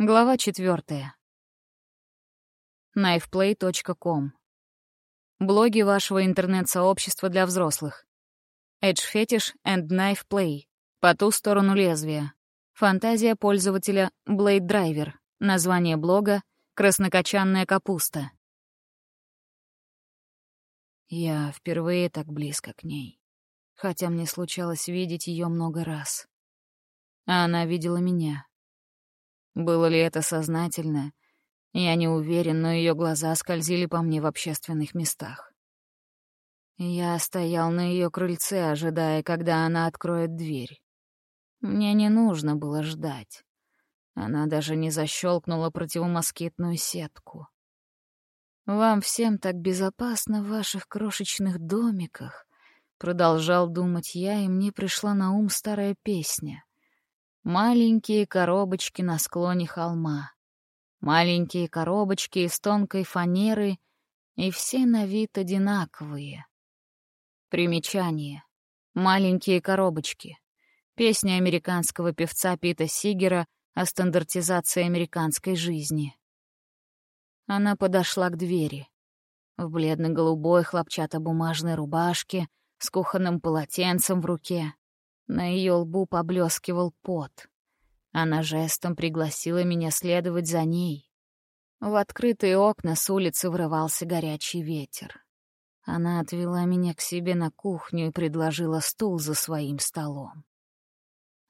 Глава четвертая. knifeplay.com. Блоги вашего интернет-сообщества для взрослых. Edge Fetish and Knife Play. По ту сторону лезвия. Фантазия пользователя Blade Driver. Название блога «Краснокочанная капуста». Я впервые так близко к ней, хотя мне случалось видеть ее много раз. А она видела меня. Было ли это сознательно? Я не уверен, но ее глаза скользили по мне в общественных местах. Я стоял на ее крыльце, ожидая, когда она откроет дверь. Мне не нужно было ждать. Она даже не защелкнула противомоскитную сетку. «Вам всем так безопасно в ваших крошечных домиках», — продолжал думать я, и мне пришла на ум старая песня. Маленькие коробочки на склоне холма. Маленькие коробочки из тонкой фанеры, и все на вид одинаковые. Примечание. Маленькие коробочки. Песня американского певца Пита Сигера о стандартизации американской жизни. Она подошла к двери. В бледно-голубой хлопчатобумажной рубашке, с кухонным полотенцем в руке. На ее лбу поблескивал пот. Она жестом пригласила меня следовать за ней. В открытые окна с улицы врывался горячий ветер. Она отвела меня к себе на кухню и предложила стул за своим столом.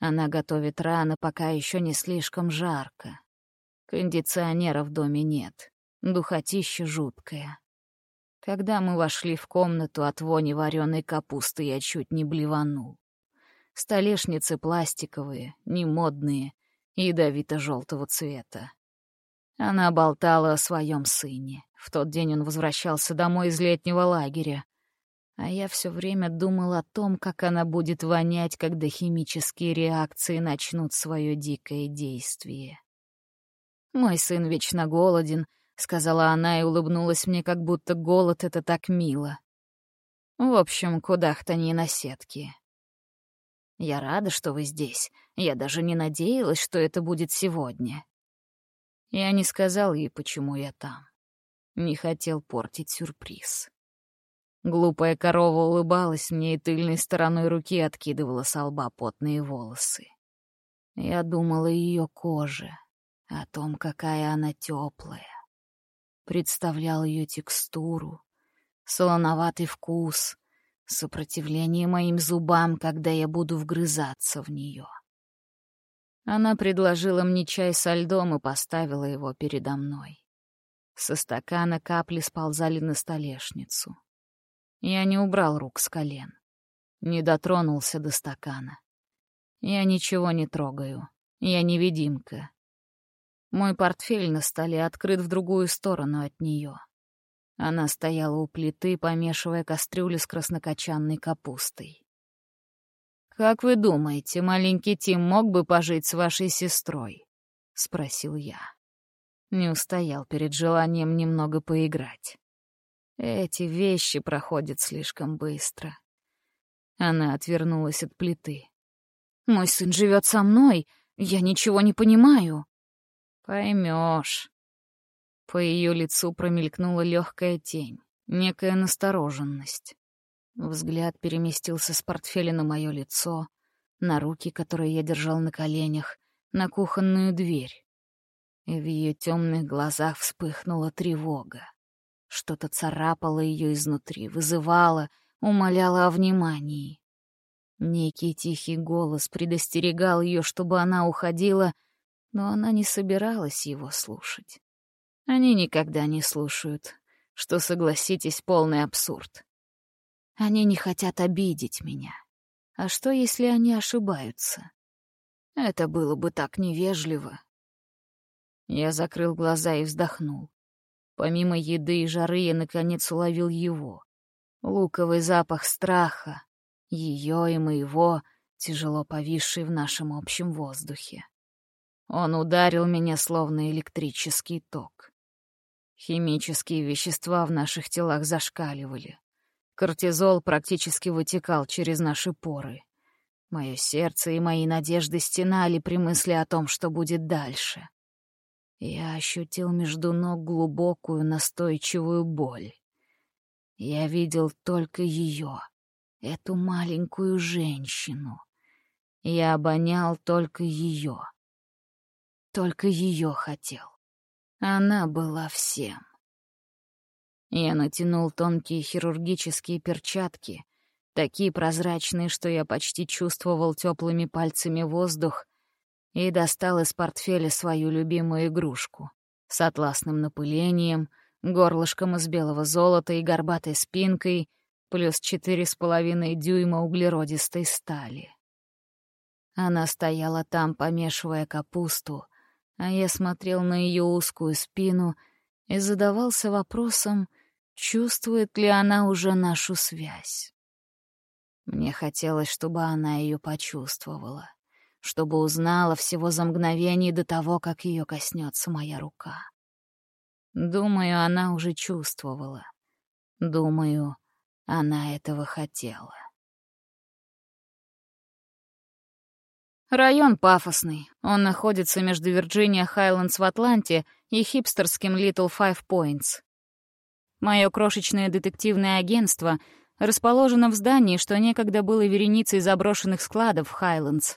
Она готовит рано, пока еще не слишком жарко. Кондиционера в доме нет, духотища жуткая. Когда мы вошли в комнату от вони вареной капусты, я чуть не блеванул. Столешницы пластиковые, немодные, ядовито-желтого цвета. Она болтала о своем сыне. В тот день он возвращался домой из летнего лагеря. А я все время думал о том, как она будет вонять, когда химические реакции начнут свое дикое действие. «Мой сын вечно голоден», — сказала она и улыбнулась мне, как будто голод — это так мило. В общем, кудах-то не на сетке. Я рада, что вы здесь. Я даже не надеялась, что это будет сегодня. Я не сказал ей, почему я там. Не хотел портить сюрприз. Глупая корова улыбалась мне и тыльной стороной руки откидывала с лба потные волосы. Я думала о ее коже, о том, какая она теплая. Представлял ее текстуру, солоноватый вкус, сопротивление моим зубам, когда я буду вгрызаться в нее. Она предложила мне чай со льдом и поставила его передо мной. Со стакана капли сползали на столешницу. Я не убрал рук с колен, не дотронулся до стакана. Я ничего не трогаю, я невидимка. Мой портфель на столе открыт в другую сторону от нее. Она стояла у плиты, помешивая кастрюлю с краснокочанной капустой. «Как вы думаете, маленький Тим мог бы пожить с вашей сестрой?» — спросил я. Не устоял перед желанием немного поиграть. Эти вещи проходят слишком быстро. Она отвернулась от плиты. «Мой сын живет со мной. Я ничего не понимаю». «Поймешь», по ее лицу промелькнула легкая тень, некая настороженность. Взгляд переместился с портфеля на мое лицо, на руки, которые я держал на коленях, на кухонную дверь. И в ее темных глазах вспыхнула тревога. Что-то царапало ее изнутри, вызывало, умоляло о внимании. Некий тихий голос предостерегал ее, чтобы она уходила, но она не собиралась его слушать. Они никогда не слушают, что, согласитесь, полный абсурд. Они не хотят обидеть меня. А что, если они ошибаются? Это было бы так невежливо. Я закрыл глаза и вздохнул. Помимо еды и жары я, наконец, уловил его. Луковый запах страха, ее и моего, тяжело повисший в нашем общем воздухе. Он ударил меня, словно электрический ток. Химические вещества в наших телах зашкаливали. Кортизол практически вытекал через наши поры. Мое сердце и мои надежды стенали при мысли о том, что будет дальше. я ощутил между ног глубокую настойчивую боль. Я видел только ее, эту маленькую женщину. Я обонял только ее. Только ее хотел. Она была всем. Я натянул тонкие хирургические перчатки, такие прозрачные, что я почти чувствовал теплыми пальцами воздух, и достал из портфеля свою любимую игрушку с атласным напылением, горлышком из белого золота и горбатой спинкой, плюс четыре с половиной дюйма углеродистой стали. Она стояла там, помешивая капусту, а я смотрел на ее узкую спину и задавался вопросом, чувствует ли она уже нашу связь. Мне хотелось, чтобы она ее почувствовала, чтобы узнала всего за мгновение до того, как ее коснется моя рука. Думаю, она уже чувствовала. Думаю, она этого хотела. Район пафосный. Он находится между Вирджиния Хайлендс в Атланте и хипстерским Little Five Points. Мое крошечное детективное агентство расположено в здании, что некогда было вереницей заброшенных складов в Хайлендс.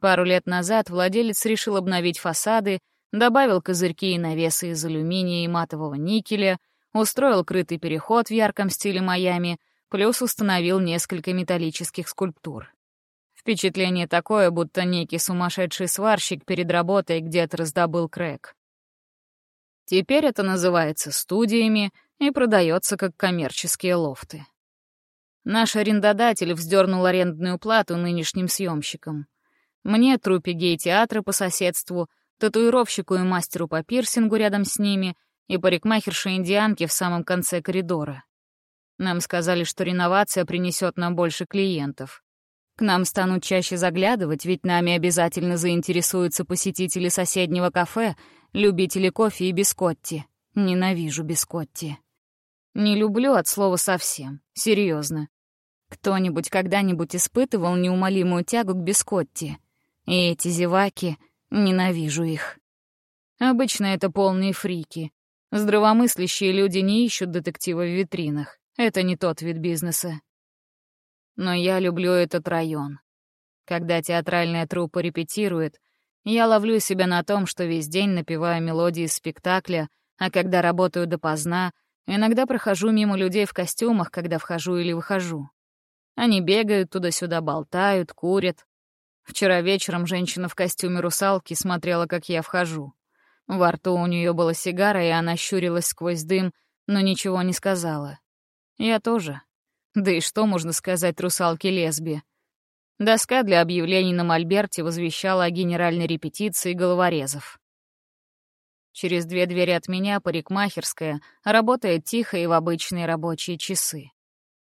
Пару лет назад владелец решил обновить фасады, добавил козырьки и навесы из алюминия и матового никеля, устроил крытый переход в ярком стиле Майами, плюс установил несколько металлических скульптур. Впечатление такое, будто некий сумасшедший сварщик перед работой где-то раздобыл крэк. Теперь это называется студиями и продается как коммерческие лофты. Наш арендодатель вздернул арендную плату нынешним съемщикам. Мне, трупе гей-театра по соседству, татуировщику и мастеру по пирсингу рядом с ними и парикмахерше-индианке в самом конце коридора. Нам сказали, что реновация принесет нам больше клиентов. К нам станут чаще заглядывать, ведь нами обязательно заинтересуются посетители соседнего кафе, любители кофе и бискотти. Ненавижу бискотти. Не люблю от слова совсем, серьезно. Кто-нибудь когда-нибудь испытывал неумолимую тягу к бискотти? И эти зеваки, ненавижу их. Обычно это полные фрики. Здравомыслящие люди не ищут детектива в витринах. Это не тот вид бизнеса. Но я люблю этот район. Когда театральная труппа репетирует, я ловлю себя на том, что весь день напеваю мелодии спектакля, а когда работаю допоздна, иногда прохожу мимо людей в костюмах, когда вхожу или выхожу. Они бегают туда-сюда, болтают, курят. Вчера вечером женщина в костюме русалки смотрела, как я вхожу. Во рту у нее была сигара, и она щурилась сквозь дым, но ничего не сказала. Я тоже. Да и что можно сказать русалке-лесбе? Доска для объявлений на мольберте возвещала о генеральной репетиции головорезов. Через две двери от меня парикмахерская работает тихо и в обычные рабочие часы.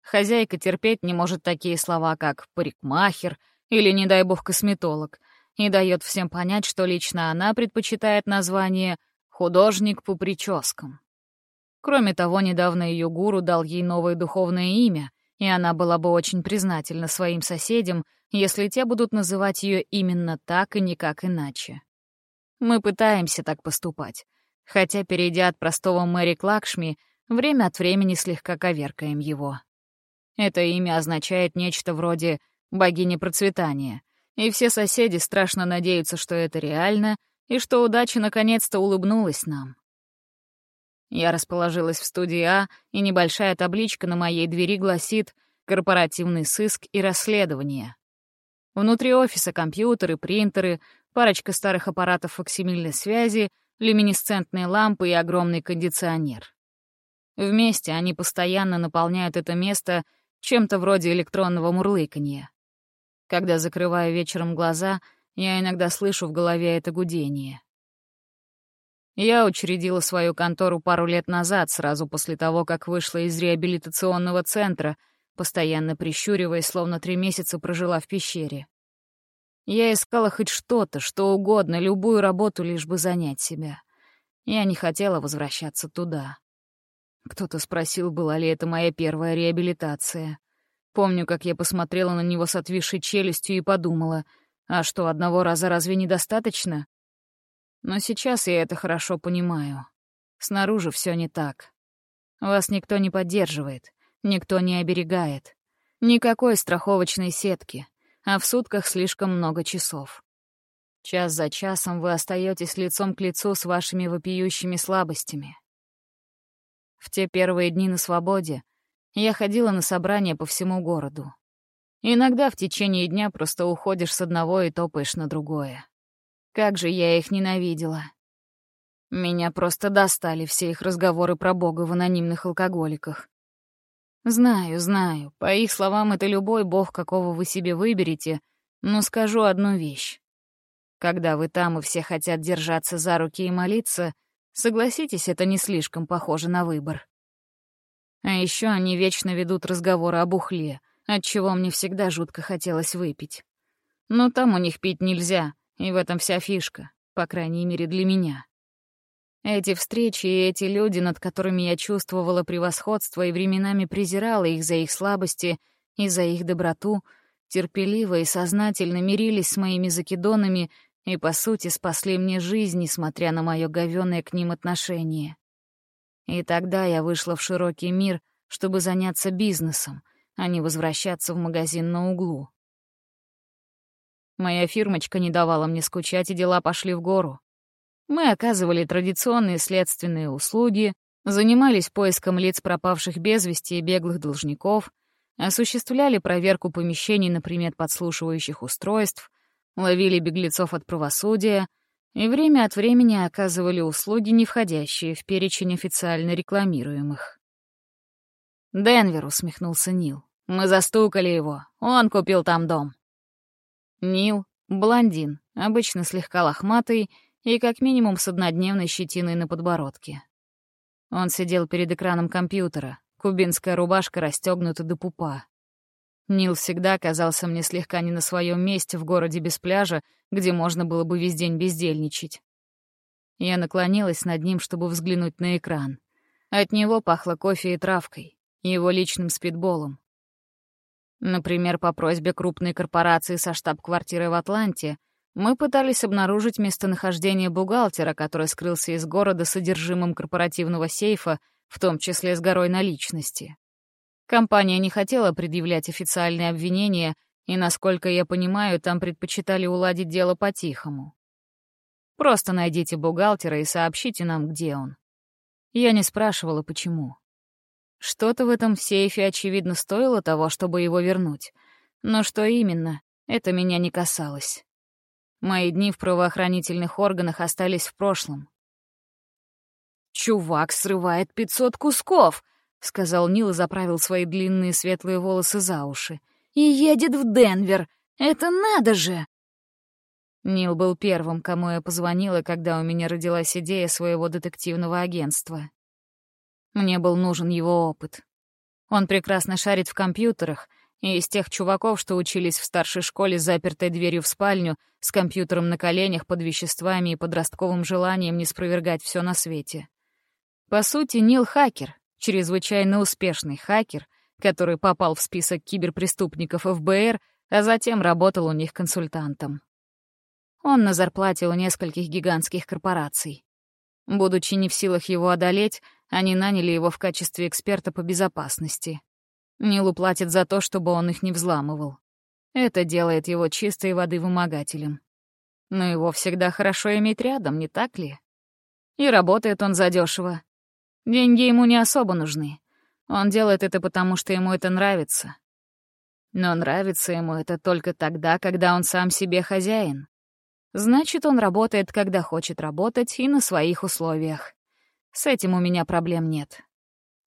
Хозяйка терпеть не может такие слова, как «парикмахер» или, не дай бог, «косметолог», и дает всем понять, что лично она предпочитает название «художник по прическам». Кроме того, недавно ее гуру дал ей новое духовное имя, и она была бы очень признательна своим соседям, если те будут называть ее именно так и никак иначе. Мы пытаемся так поступать, хотя, перейдя от простого Мэри к время от времени слегка коверкаем его. Это имя означает нечто вроде «богини процветания», и все соседи страшно надеются, что это реально, и что удача наконец-то улыбнулась нам. Я расположилась в студии А, и небольшая табличка на моей двери гласит «Корпоративный сыск и расследование». Внутри офиса компьютеры, принтеры, парочка старых аппаратов фоксимильной связи, люминесцентные лампы и огромный кондиционер. Вместе они постоянно наполняют это место чем-то вроде электронного мурлыканья. Когда закрываю вечером глаза, я иногда слышу в голове это гудение. Я учредила свою контору пару лет назад, сразу после того, как вышла из реабилитационного центра, постоянно прищуриваясь, словно три месяца прожила в пещере. Я искала хоть что-то, что угодно, любую работу, лишь бы занять себя. Я не хотела возвращаться туда. Кто-то спросил, была ли это моя первая реабилитация. Помню, как я посмотрела на него с отвисшей челюстью и подумала, а что, одного раза разве недостаточно? Но сейчас я это хорошо понимаю. Снаружи все не так. Вас никто не поддерживает, никто не оберегает. Никакой страховочной сетки, а в сутках слишком много часов. Час за часом вы остаетесь лицом к лицу с вашими вопиющими слабостями. В те первые дни на свободе я ходила на собрания по всему городу. Иногда в течение дня просто уходишь с одного и топаешь на другое. Как же я их ненавидела. Меня просто достали все их разговоры про Бога в анонимных алкоголиках. Знаю, знаю, по их словам, это любой бог, какого вы себе выберете, но скажу одну вещь. Когда вы там и все хотят держаться за руки и молиться, согласитесь, это не слишком похоже на выбор. А еще они вечно ведут разговоры об ухле, от чего мне всегда жутко хотелось выпить. Но там у них пить нельзя, и в этом вся фишка, по крайней мере для меня. Эти встречи и эти люди, над которыми я чувствовала превосходство и временами презирала их за их слабости и за их доброту, терпеливо и сознательно мирились с моими закидонами и, по сути, спасли мне жизнь, несмотря на мое говёное к ним отношение. И тогда я вышла в широкий мир, чтобы заняться бизнесом, а не возвращаться в магазин на углу. Моя фирмочка не давала мне скучать, и дела пошли в гору. Мы оказывали традиционные следственные услуги, занимались поиском лиц пропавших без вести и беглых должников, осуществляли проверку помещений на предмет подслушивающих устройств, ловили беглецов от правосудия и время от времени оказывали услуги, не входящие в перечень официально рекламируемых. «Денвер», — усмехнулся Нил. «Мы застукали его. Он купил там дом». Нил — блондин, обычно слегка лохматый и как минимум с однодневной щетиной на подбородке. Он сидел перед экраном компьютера, кубинская рубашка расстегнута до пупа. Нил всегда казался мне слегка не на своем месте в городе без пляжа, где можно было бы весь день бездельничать. Я наклонилась над ним, чтобы взглянуть на экран. От него пахло кофе и травкой, его личным спидболом. Например, по просьбе крупной корпорации со штаб-квартирой в Атланте мы пытались обнаружить местонахождение бухгалтера, который скрылся из города содержимым корпоративного сейфа, в том числе с горой наличности. Компания не хотела предъявлять официальные обвинения, и, насколько я понимаю, там предпочитали уладить дело по-тихому. Просто найдите бухгалтера и сообщите нам, где он. Я не спрашивала, почему. Что-то в этом сейфе, очевидно, стоило того, чтобы его вернуть. Но что именно, это меня не касалось. Мои дни в правоохранительных органах остались в прошлом. «Чувак срывает пятьсот кусков!» — сказал Нил и заправил свои длинные светлые волосы за уши. «И едет в Денвер! Это надо же!» Нил был первым, кому я позвонила, когда у меня родилась идея своего детективного агентства. Мне был нужен его опыт. Он прекрасно шарит в компьютерах, и из тех чуваков, что учились в старшей школе с запертой дверью в спальню, с компьютером на коленях под веществами и подростковым желанием не спровергать все на свете. По сути, Нил — хакер, чрезвычайно успешный хакер, который попал в список киберпреступников ФБР, а затем работал у них консультантом. Он на зарплате у нескольких гигантских корпораций. Будучи не в силах его одолеть, они наняли его в качестве эксперта по безопасности. Нилу платят за то, чтобы он их не взламывал. Это делает его чистой воды вымогателем. Но его всегда хорошо иметь рядом, не так ли? И работает он задешево. Деньги ему не особо нужны. Он делает это потому, что ему это нравится. Но нравится ему это только тогда, когда он сам себе хозяин. Значит, он работает, когда хочет работать, и на своих условиях. С этим у меня проблем нет.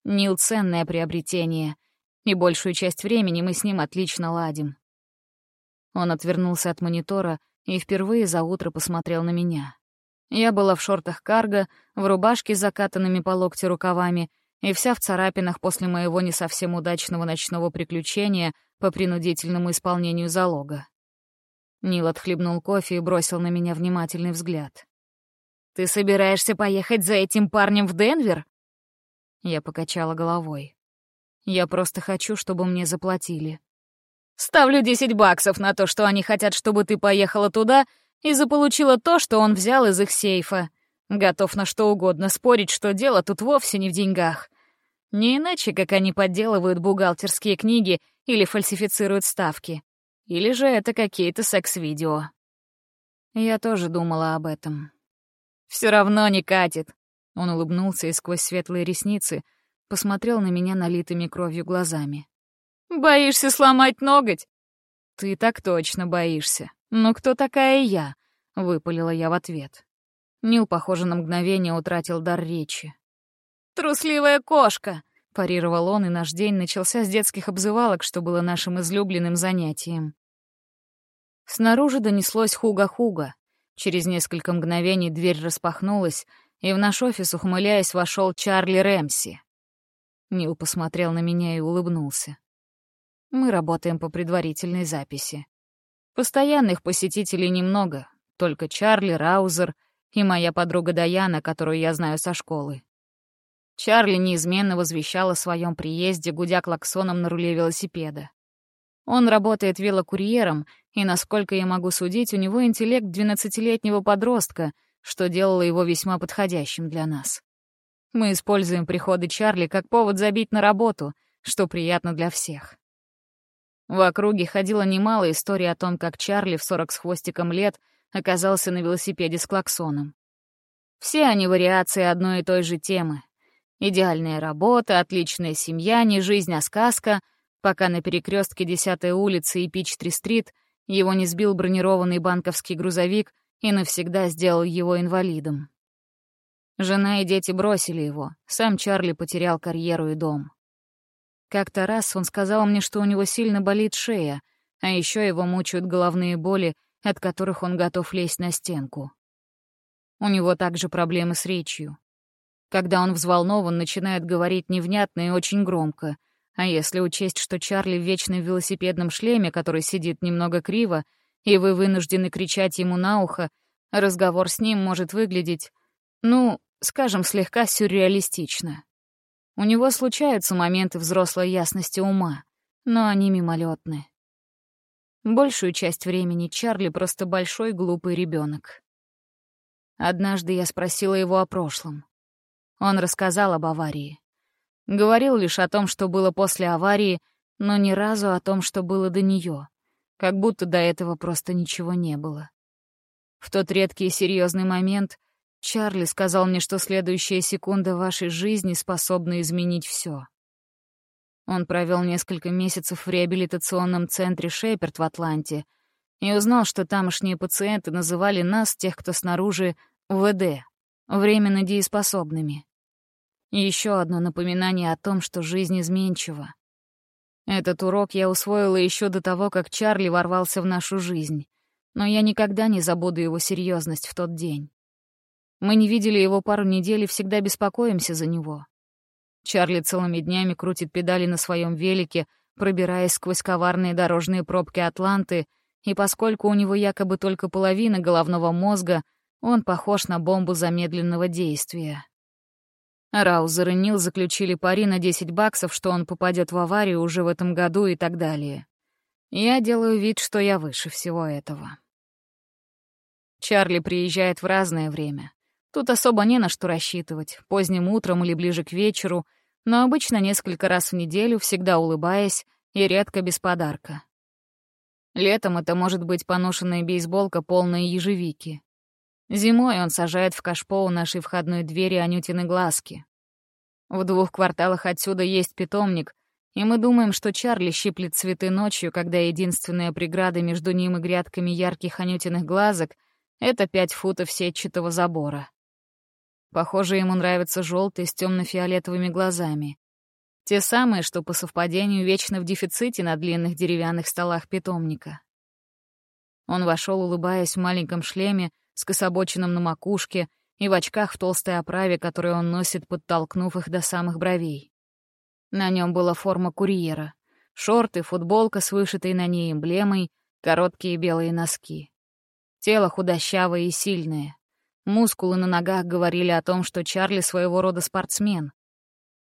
Нил — ценное приобретение, и большую часть времени мы с ним отлично ладим. Он отвернулся от монитора и впервые за утро посмотрел на меня. Я была в шортах карго, в рубашке с закатанными по локти рукавами и вся в царапинах после моего не совсем удачного ночного приключения по принудительному исполнению залога. Нил отхлебнул кофе и бросил на меня внимательный взгляд. «Ты собираешься поехать за этим парнем в Денвер?» Я покачала головой. «Я просто хочу, чтобы мне заплатили». «Ставлю десять баксов на то, что они хотят, чтобы ты поехала туда и заполучила то, что он взял из их сейфа. Готов на что угодно спорить, что дело тут вовсе не в деньгах. Не иначе, как они подделывают бухгалтерские книги или фальсифицируют ставки. Или же это какие-то секс-видео. Я тоже думала об этом. Все равно не катит. Он улыбнулся и сквозь светлые ресницы посмотрел на меня налитыми кровью глазами. «Боишься сломать ноготь?» «Ты так точно боишься. Но кто такая я?» — выпалила я в ответ. Нил, похоже, на мгновение утратил дар речи. «Трусливая кошка!» — парировал он, и наш день начался с детских обзывалок, что было нашим излюбленным занятием. Снаружи донеслось хуга-хуга. Через несколько мгновений дверь распахнулась, и в наш офис, ухмыляясь, вошел Чарли Рэмси. Нил посмотрел на меня и улыбнулся. Мы работаем по предварительной записи. Постоянных посетителей немного, только Чарли, Раузер и моя подруга Даяна, которую я знаю со школы. Чарли неизменно возвещал о своем приезде, гудя клаксоном на руле велосипеда. Он работает велокурьером, и, насколько я могу судить, у него интеллект двенадцатилетнего подростка, что делало его весьма подходящим для нас. Мы используем приходы Чарли как повод забить на работу, что приятно для всех. В округе ходило немало историй о том, как Чарли в сорок с хвостиком лет оказался на велосипеде с клаксоном. Все они вариации одной и той же темы. Идеальная работа, отличная семья, не жизнь, а сказка, пока на перекрестке 10-й улицы и Пич-3-стрит его не сбил бронированный банковский грузовик и навсегда сделал его инвалидом. Жена и дети бросили его, сам Чарли потерял карьеру и дом. Как-то раз он сказал мне, что у него сильно болит шея, а еще его мучают головные боли, от которых он готов лезть на стенку. У него также проблемы с речью. Когда он взволнован, начинает говорить невнятно и очень громко. А если учесть, что Чарли в вечном велосипедном шлеме, который сидит немного криво, и вы вынуждены кричать ему на ухо, разговор с ним может выглядеть, ну, скажем, слегка сюрреалистично. У него случаются моменты взрослой ясности ума, но они мимолетны. Большую часть времени Чарли просто большой глупый ребенок. Однажды я спросила его о прошлом. Он рассказал об аварии. Говорил лишь о том, что было после аварии, но ни разу о том, что было до нее, как будто до этого просто ничего не было. В тот редкий и серьезный момент Чарли сказал мне, что следующая секунда вашей жизни способна изменить все. Он провел несколько месяцев в реабилитационном центре Шеперд в Атланте и узнал, что тамошние пациенты называли нас, тех, кто снаружи, ВД, временно дееспособными. Еще одно напоминание о том, что жизнь изменчива. Этот урок я усвоила еще до того, как Чарли ворвался в нашу жизнь, но я никогда не забуду его серьезность в тот день. Мы не видели его пару недель и всегда беспокоимся за него. Чарли целыми днями крутит педали на своем велике, пробираясь сквозь коварные дорожные пробки Атланты, и поскольку у него якобы только половина головного мозга, он похож на бомбу замедленного действия. Раузер и Нил заключили пари на 10 баксов, что он попадет в аварию уже в этом году и так далее. Я делаю вид, что я выше всего этого. Чарли приезжает в разное время. Тут особо не на что рассчитывать, поздним утром или ближе к вечеру, но обычно несколько раз в неделю, всегда улыбаясь и редко без подарка. Летом это может быть поношенная бейсболка, полная ежевики. Зимой он сажает в кашпо у нашей входной двери Анютины глазки. В двух кварталах отсюда есть питомник, и мы думаем, что Чарли щиплет цветы ночью, когда единственная преграда между ним и грядками ярких Анютиных глазок — это пять футов сетчатого забора. Похоже, ему нравятся желтые с темно-фиолетовыми глазами. Те самые, что по совпадению вечно в дефиците на длинных деревянных столах питомника. Он вошел, улыбаясь в маленьком шлеме, с кособочином на макушке и в очках в толстой оправе, которую он носит, подтолкнув их до самых бровей. На нем была форма курьера. Шорты, футболка с вышитой на ней эмблемой, короткие белые носки. Тело худощавое и сильное. Мускулы на ногах говорили о том, что Чарли своего рода спортсмен.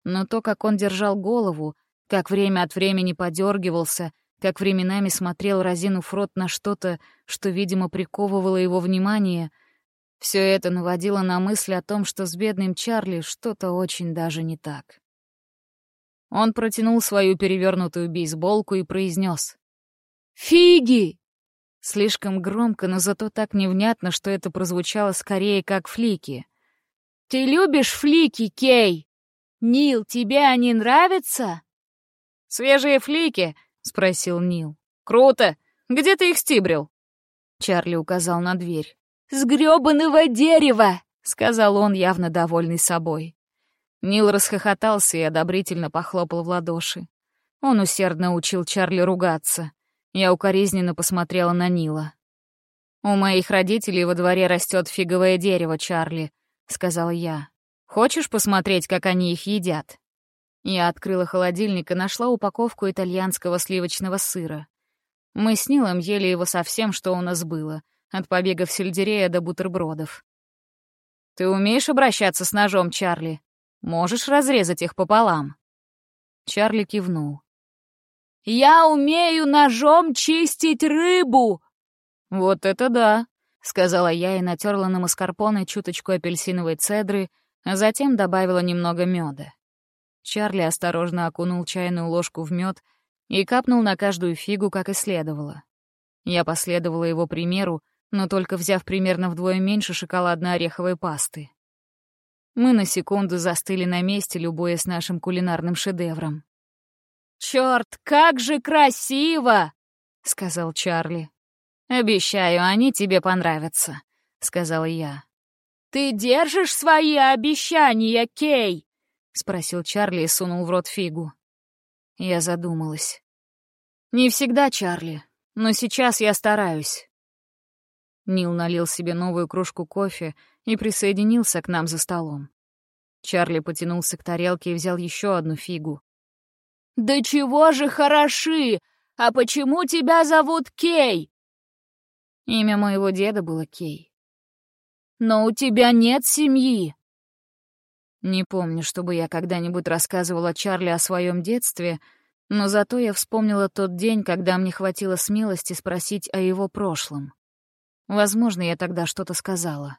Но то, как он держал голову, как время от времени подергивался, как временами смотрел, разинув рот на что-то, что, видимо, приковывало его внимание. Все это наводило на мысль о том, что с бедным Чарли что-то очень даже не так. Он протянул свою перевернутую бейсболку и произнес: «Фиги!» Слишком громко, но зато так невнятно, что это прозвучало скорее как флики. «Ты любишь флики, Кей? Нил, тебе они нравятся?» «Свежие флики?» — спросил Нил. «Круто! Где ты их стибрил?» Чарли указал на дверь. «С грёбаного дерева!» — сказал он, явно довольный собой. Нил расхохотался и одобрительно похлопал в ладоши. Он усердно учил Чарли ругаться. Я укоризненно посмотрела на Нила. «У моих родителей во дворе растет фиговое дерево, Чарли», — сказала я. «Хочешь посмотреть, как они их едят?» Я открыла холодильник и нашла упаковку итальянского сливочного сыра. Мы с Нилом ели его со всем, что у нас было, от побегов сельдерея до бутербродов. «Ты умеешь обращаться с ножом, Чарли? Можешь разрезать их пополам?» Чарли кивнул. «Я умею ножом чистить рыбу!» «Вот это да!» — сказала я и натерла на маскарпоне чуточку апельсиновой цедры, а затем добавила немного меда. Чарли осторожно окунул чайную ложку в мед и капнул на каждую фигу, как и следовало. Я последовала его примеру, но только взяв примерно вдвое меньше шоколадно-ореховой пасты. Мы на секунду застыли на месте, любуясь нашим кулинарным шедевром. «Чёрт, как же красиво!» — сказал Чарли. «Обещаю, они тебе понравятся», — сказала я. «Ты держишь свои обещания, Кей?» — спросил Чарли и сунул в рот фигу. Я задумалась. «Не всегда, Чарли, но сейчас я стараюсь». Нил налил себе новую кружку кофе и присоединился к нам за столом. Чарли потянулся к тарелке и взял еще одну фигу. «Да чего же хороши! А почему тебя зовут Кей?» Имя моего деда было Кей. «Но у тебя нет семьи!» Не помню, чтобы я когда-нибудь рассказывала Чарли о своем детстве, но зато я вспомнила тот день, когда мне хватило смелости спросить о его прошлом. Возможно, я тогда что-то сказала.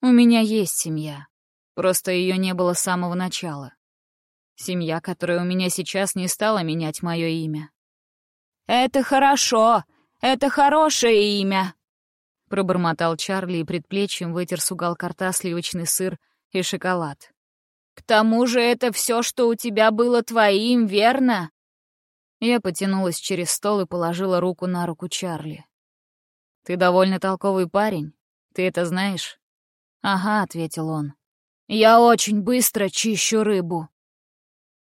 У меня есть семья, просто ее не было с самого начала. Семья, которая у меня сейчас не стала менять мое имя. «Это хорошо! Это хорошее имя!» Пробормотал Чарли и предплечьем вытер с уголка рта сливочный сыр и шоколад. «К тому же это все, что у тебя было твоим, верно?» Я потянулась через стол и положила руку на руку Чарли. «Ты довольно толковый парень. Ты это знаешь?» «Ага», — ответил он. «Я очень быстро чищу рыбу».